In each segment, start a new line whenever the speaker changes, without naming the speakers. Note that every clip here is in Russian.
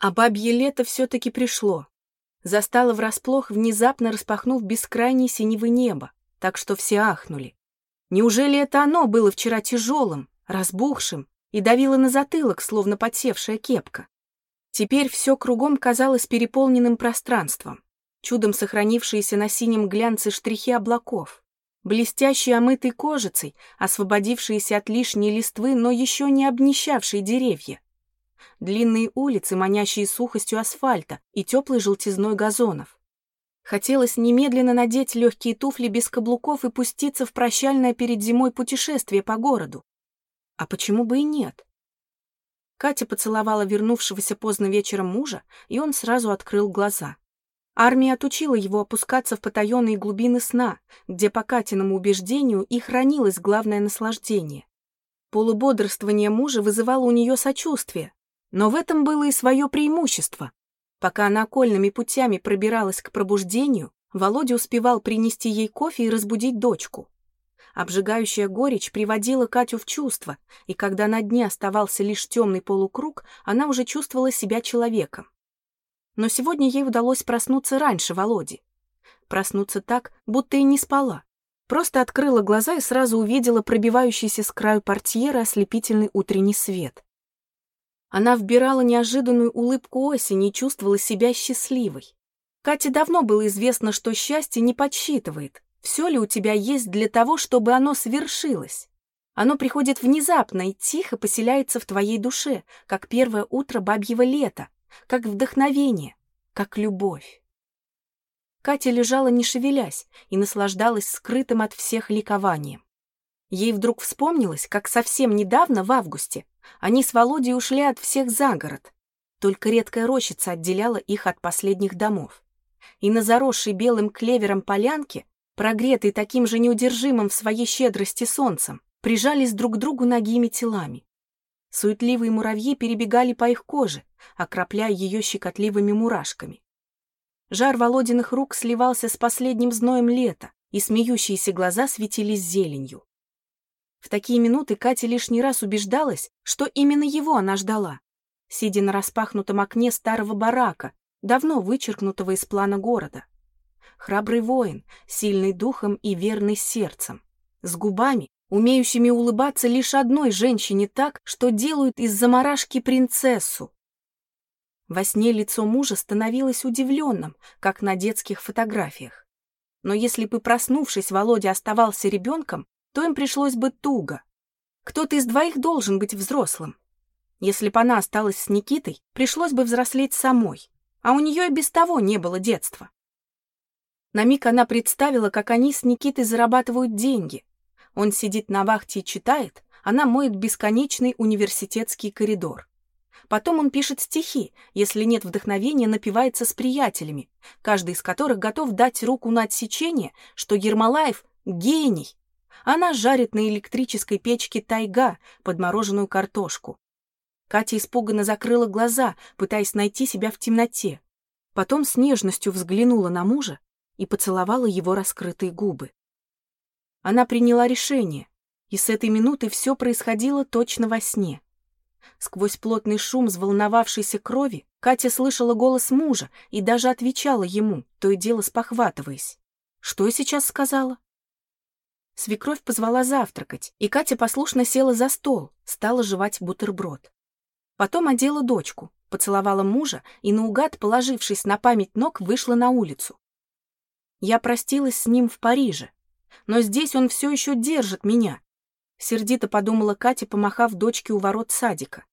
А бабье лето все-таки пришло. Застало врасплох, внезапно распахнув бескрайнее синевы небо, так что все ахнули. Неужели это оно было вчера тяжелым, разбухшим и давило на затылок, словно подсевшая кепка? Теперь все кругом казалось переполненным пространством, чудом сохранившиеся на синем глянце штрихи облаков, блестящие омытой кожицей, освободившиеся от лишней листвы, но еще не обнищавшие деревья. Длинные улицы, манящие сухостью асфальта и теплой желтизной газонов. Хотелось немедленно надеть легкие туфли без каблуков и пуститься в прощальное перед зимой путешествие по городу. А почему бы и нет? Катя поцеловала вернувшегося поздно вечером мужа, и он сразу открыл глаза. Армия отучила его опускаться в потаенные глубины сна, где по Катиному убеждению и хранилось главное наслаждение. Полубодрствование мужа вызывало у нее сочувствие, но в этом было и свое преимущество. Пока она окольными путями пробиралась к пробуждению, Володя успевал принести ей кофе и разбудить дочку. Обжигающая горечь приводила Катю в чувство, и когда на дне оставался лишь темный полукруг, она уже чувствовала себя человеком. Но сегодня ей удалось проснуться раньше Володи. Проснуться так, будто и не спала. Просто открыла глаза и сразу увидела пробивающийся с краю портьеры ослепительный утренний свет. Она вбирала неожиданную улыбку осени и чувствовала себя счастливой. Кате давно было известно, что счастье не подсчитывает, все ли у тебя есть для того, чтобы оно свершилось. Оно приходит внезапно и тихо поселяется в твоей душе, как первое утро бабьего лета, как вдохновение, как любовь. Катя лежала не шевелясь и наслаждалась скрытым от всех ликованием. Ей вдруг вспомнилось, как совсем недавно, в августе, они с Володей ушли от всех за город. Только редкая рощица отделяла их от последних домов. И на заросшей белым клевером полянке, прогретой таким же неудержимым в своей щедрости солнцем, прижались друг к другу ногими телами. Суетливые муравьи перебегали по их коже, окропляя ее щекотливыми мурашками. Жар Володиных рук сливался с последним зноем лета, и смеющиеся глаза светились зеленью. В такие минуты Катя лишний раз убеждалась, что именно его она ждала, сидя на распахнутом окне старого барака, давно вычеркнутого из плана города. Храбрый воин, сильный духом и верный сердцем, с губами, умеющими улыбаться лишь одной женщине так, что делают из заморашки принцессу. Во сне лицо мужа становилось удивленным, как на детских фотографиях. Но если бы, проснувшись, Володя оставался ребенком, то им пришлось бы туго. Кто-то из двоих должен быть взрослым. Если бы она осталась с Никитой, пришлось бы взрослеть самой, а у нее и без того не было детства. На миг она представила, как они с Никитой зарабатывают деньги. Он сидит на вахте и читает, она моет бесконечный университетский коридор. Потом он пишет стихи, если нет вдохновения, напивается с приятелями, каждый из которых готов дать руку на отсечение, что Ермолаев — гений, она жарит на электрической печке тайга подмороженную картошку. Катя испуганно закрыла глаза, пытаясь найти себя в темноте. Потом с нежностью взглянула на мужа и поцеловала его раскрытые губы. Она приняла решение, и с этой минуты все происходило точно во сне. Сквозь плотный шум взволновавшейся крови Катя слышала голос мужа и даже отвечала ему, то и дело спохватываясь. Что я сейчас сказала? Свекровь позвала завтракать, и Катя послушно села за стол, стала жевать бутерброд. Потом одела дочку, поцеловала мужа и, наугад, положившись на память ног, вышла на улицу. Я простилась с ним в Париже, но здесь он все еще держит меня. Сердито подумала Катя, помахав дочке у ворот садика.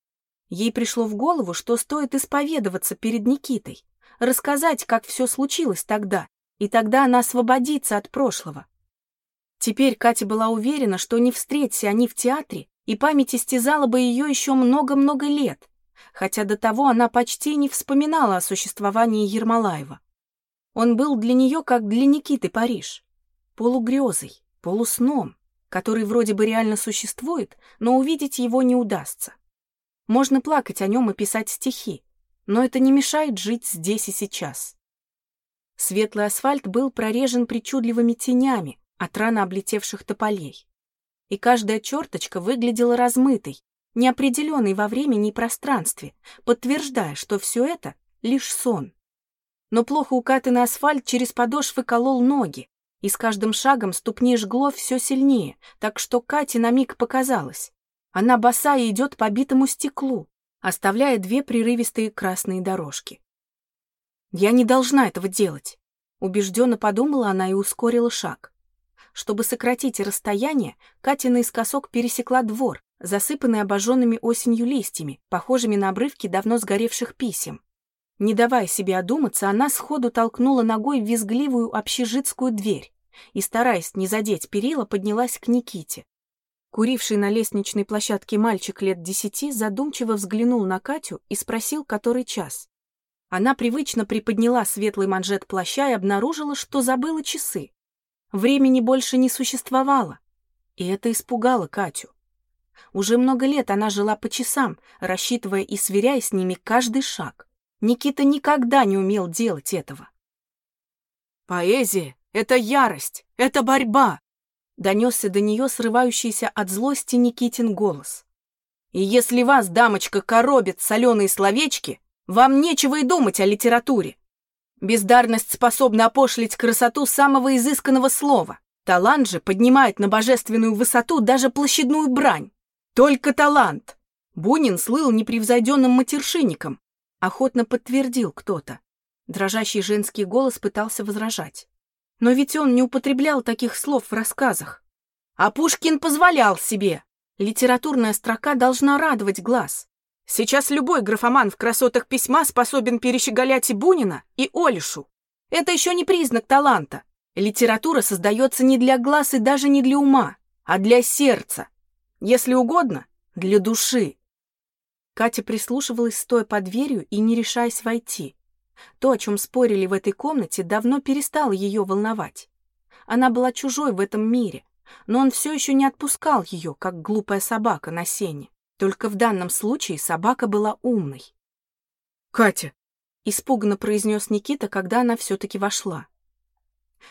Ей пришло в голову, что стоит исповедоваться перед Никитой, рассказать, как все случилось тогда, и тогда она освободится от прошлого. Теперь Катя была уверена, что не встреться они в театре, и память истязала бы ее еще много-много лет, хотя до того она почти не вспоминала о существовании Ермолаева. Он был для нее как для Никиты Париж, полугрезой, полусном, который вроде бы реально существует, но увидеть его не удастся. Можно плакать о нем и писать стихи, но это не мешает жить здесь и сейчас. Светлый асфальт был прорежен причудливыми тенями, от рано облетевших тополей. И каждая черточка выглядела размытой, неопределенный во времени и пространстве, подтверждая, что все это — лишь сон. Но плохо укатанный асфальт через подошвы колол ноги, и с каждым шагом ступни жгло все сильнее, так что Кате на миг показалось. Она босая идет по битому стеклу, оставляя две прерывистые красные дорожки. «Я не должна этого делать», — убежденно подумала она и ускорила шаг. Чтобы сократить расстояние, Катя наискосок пересекла двор, засыпанный обожженными осенью листьями, похожими на обрывки давно сгоревших писем. Не давая себе одуматься, она сходу толкнула ногой визгливую общежитскую дверь и, стараясь не задеть перила, поднялась к Никите. Куривший на лестничной площадке мальчик лет десяти задумчиво взглянул на Катю и спросил, который час. Она привычно приподняла светлый манжет плаща и обнаружила, что забыла часы. Времени больше не существовало, и это испугало Катю. Уже много лет она жила по часам, рассчитывая и сверяя с ними каждый шаг. Никита никогда не умел делать этого.
«Поэзия — это ярость, это борьба!»
Донесся до нее срывающийся от злости Никитин голос.
«И если вас, дамочка, коробит соленые словечки, вам нечего и думать о литературе. Бездарность способна опошлить красоту самого изысканного слова. Талант же поднимает на божественную высоту даже площадную брань. Только талант. Бунин слыл непревзойденным матершинником,
Охотно подтвердил кто-то. Дрожащий женский голос пытался возражать. Но ведь он не употреблял таких слов в рассказах.
А Пушкин позволял себе.
Литературная строка должна радовать глаз.
Сейчас любой графоман в красотах письма способен перещеголять и Бунина, и Олишу. Это еще не признак таланта. Литература создается не для глаз и даже не для ума, а для сердца. Если угодно, для души.
Катя прислушивалась, стоя под дверью и не решаясь войти. То, о чем спорили в этой комнате, давно перестало ее волновать. Она была чужой в этом мире, но он все еще не отпускал ее, как глупая собака на сене. Только в данном случае собака была умной.
«Катя!»
— испуганно произнес Никита, когда она все-таки вошла.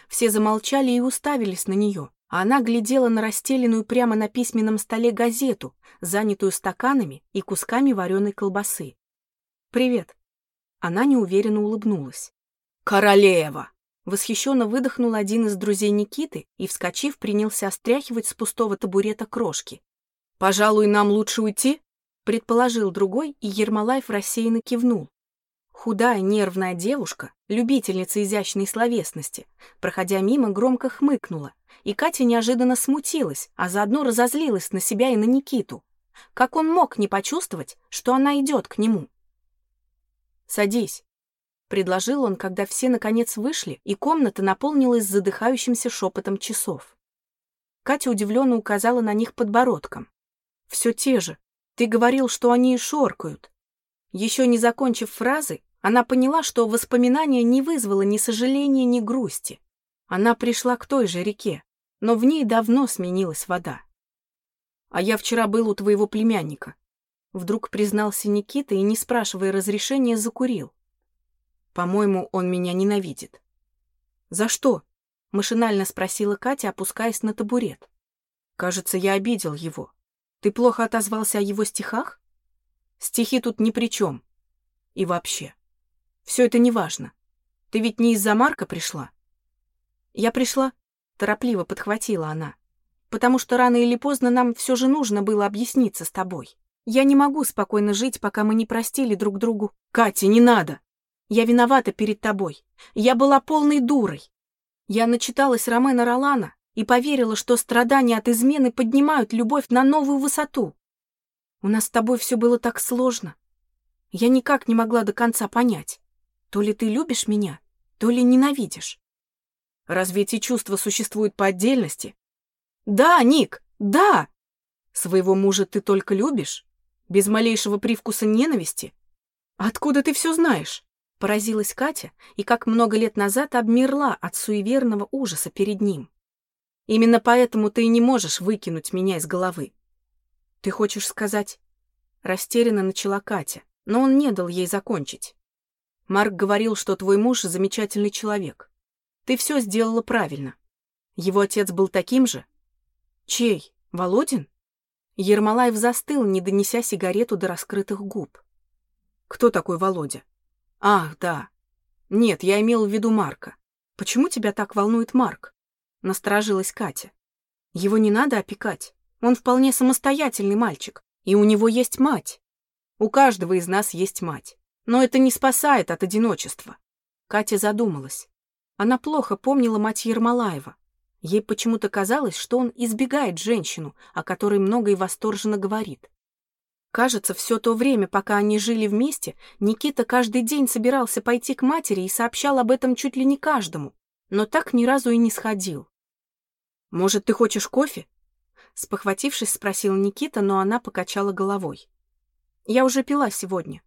Все замолчали и уставились на нее а она глядела на расстеленную прямо на письменном столе газету, занятую стаканами и кусками вареной колбасы. «Привет». Она неуверенно улыбнулась.
«Королева!»
Восхищенно выдохнул один из друзей Никиты и, вскочив, принялся стряхивать с пустого табурета крошки.
«Пожалуй, нам лучше уйти?»
предположил другой, и Ермолаев рассеянно кивнул. Худая нервная девушка, любительница изящной словесности, проходя мимо, громко хмыкнула, и Катя неожиданно смутилась, а заодно разозлилась на себя и на Никиту. Как он мог не почувствовать, что она идет к нему? «Садись», — предложил он, когда все наконец вышли, и комната наполнилась задыхающимся шепотом часов. Катя удивленно указала на них подбородком. «Все те же. Ты говорил, что они и шоркают». Еще не закончив фразы, она поняла, что воспоминание не вызвало ни сожаления, ни грусти. Она пришла к той же реке, но в ней давно сменилась вода. «А я вчера был у твоего племянника», — вдруг признался Никита и, не спрашивая разрешения, закурил. «По-моему, он меня ненавидит». «За что?» — машинально спросила Катя, опускаясь на табурет. «Кажется, я обидел его. Ты плохо отозвался о его стихах?» «Стихи тут ни при чем. И вообще, все это не важно. Ты ведь не из-за Марка пришла?» «Я пришла», Торопливо подхватила она. «Потому что рано или поздно нам все же нужно было объясниться с тобой. Я не могу спокойно жить, пока мы не простили друг другу.
Катя, не надо!»
«Я виновата перед тобой. Я была полной дурой. Я начиталась Ромена Ролана и поверила, что страдания от измены поднимают любовь на новую высоту. У нас с тобой все было так сложно. Я никак не могла до конца понять, то ли ты любишь меня, то ли ненавидишь.
Разве эти чувства существуют по отдельности?
Да, Ник, да!
Своего мужа ты только любишь? Без малейшего привкуса ненависти?
Откуда ты все знаешь? Поразилась Катя и как много лет назад обмерла от суеверного ужаса перед ним. Именно поэтому ты и не можешь выкинуть меня из головы. Ты хочешь сказать? Растерянно начала Катя, но он не дал ей закончить. Марк говорил, что твой муж замечательный человек. Ты все сделала правильно. Его отец был таким же? Чей? Володин? Ермолаев застыл, не донеся сигарету до раскрытых губ. «Кто такой Володя?» «Ах, да. Нет, я имел в виду Марка. Почему тебя так волнует Марк?» Насторожилась Катя. «Его не надо опекать. Он вполне самостоятельный мальчик, и у него есть мать. У каждого из нас есть мать. Но это не спасает от одиночества». Катя задумалась. Она плохо помнила мать Ермолаева. Ей почему-то казалось, что он избегает женщину, о которой много и восторженно говорит. Кажется, все то время, пока они жили вместе, Никита каждый день собирался пойти к матери и сообщал об этом чуть ли не каждому, но так ни разу и не сходил. «Может, ты хочешь кофе?» Спохватившись, спросил Никита, но она покачала головой. «Я уже пила сегодня.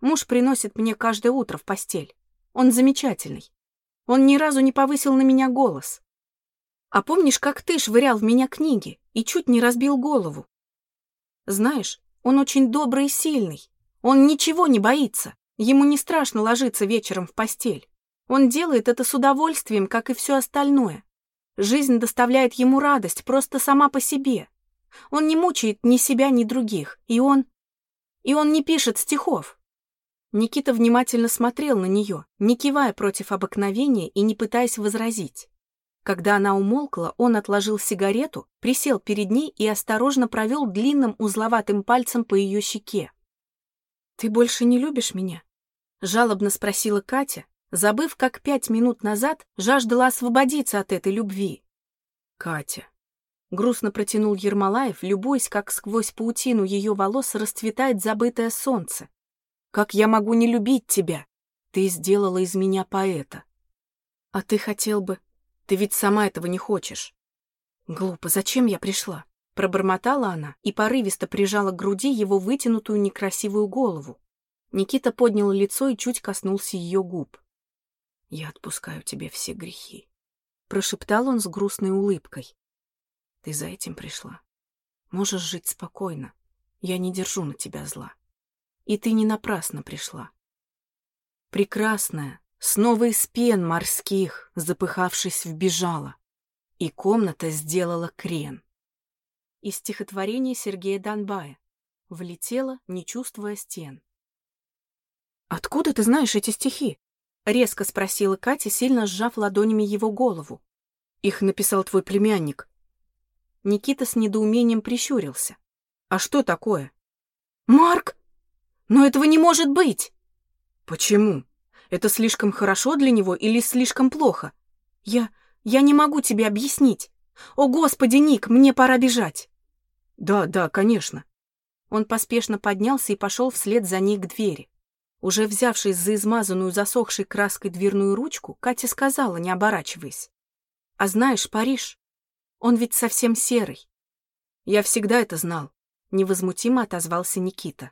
Муж приносит мне каждое утро в постель. Он замечательный. Он ни разу не повысил на меня голос. А помнишь, как ты швырял в меня книги и чуть не разбил голову? Знаешь, он очень добрый и сильный. Он ничего не боится. Ему не страшно ложиться вечером в постель. Он делает это с удовольствием, как и все остальное. Жизнь доставляет ему радость просто сама по себе. Он не мучает ни себя, ни других. И он... И он не пишет стихов. Никита внимательно смотрел на нее, не кивая против обыкновения и не пытаясь возразить. Когда она умолкла, он отложил сигарету, присел перед ней и осторожно провел длинным узловатым пальцем по ее щеке. «Ты больше не любишь меня?» — жалобно спросила Катя, забыв, как пять минут назад жаждала освободиться от этой любви. «Катя», — грустно протянул Ермолаев, любуясь, как сквозь паутину ее волос расцветает забытое солнце. Как я могу не любить тебя? Ты сделала из меня поэта. А ты хотел бы... Ты ведь сама этого не хочешь. Глупо, зачем я пришла? Пробормотала она и порывисто прижала к груди его вытянутую некрасивую голову. Никита поднял лицо и чуть коснулся ее губ. «Я отпускаю тебе все грехи», — прошептал он с грустной улыбкой. «Ты за этим пришла. Можешь жить спокойно. Я не держу на тебя зла». И ты не напрасно пришла. Прекрасная, снова из пен морских, запыхавшись, вбежала, и комната сделала крен. Из стихотворения Сергея Донбая «Влетела, не чувствуя стен». «Откуда ты знаешь эти стихи?» — резко спросила Катя, сильно сжав ладонями его голову. «Их написал твой племянник». Никита с недоумением прищурился. «А что такое?» «Марк!» Но этого не может быть! Почему? Это слишком хорошо для него или слишком плохо? Я... я не могу тебе объяснить. О, Господи, Ник, мне пора бежать. Да, да, конечно. Он поспешно поднялся и пошел вслед за ней к двери. Уже взявшись за измазанную засохшей краской дверную ручку, Катя сказала, не оборачиваясь. «А знаешь, Париж, он ведь совсем серый». «Я всегда это знал», — невозмутимо отозвался Никита.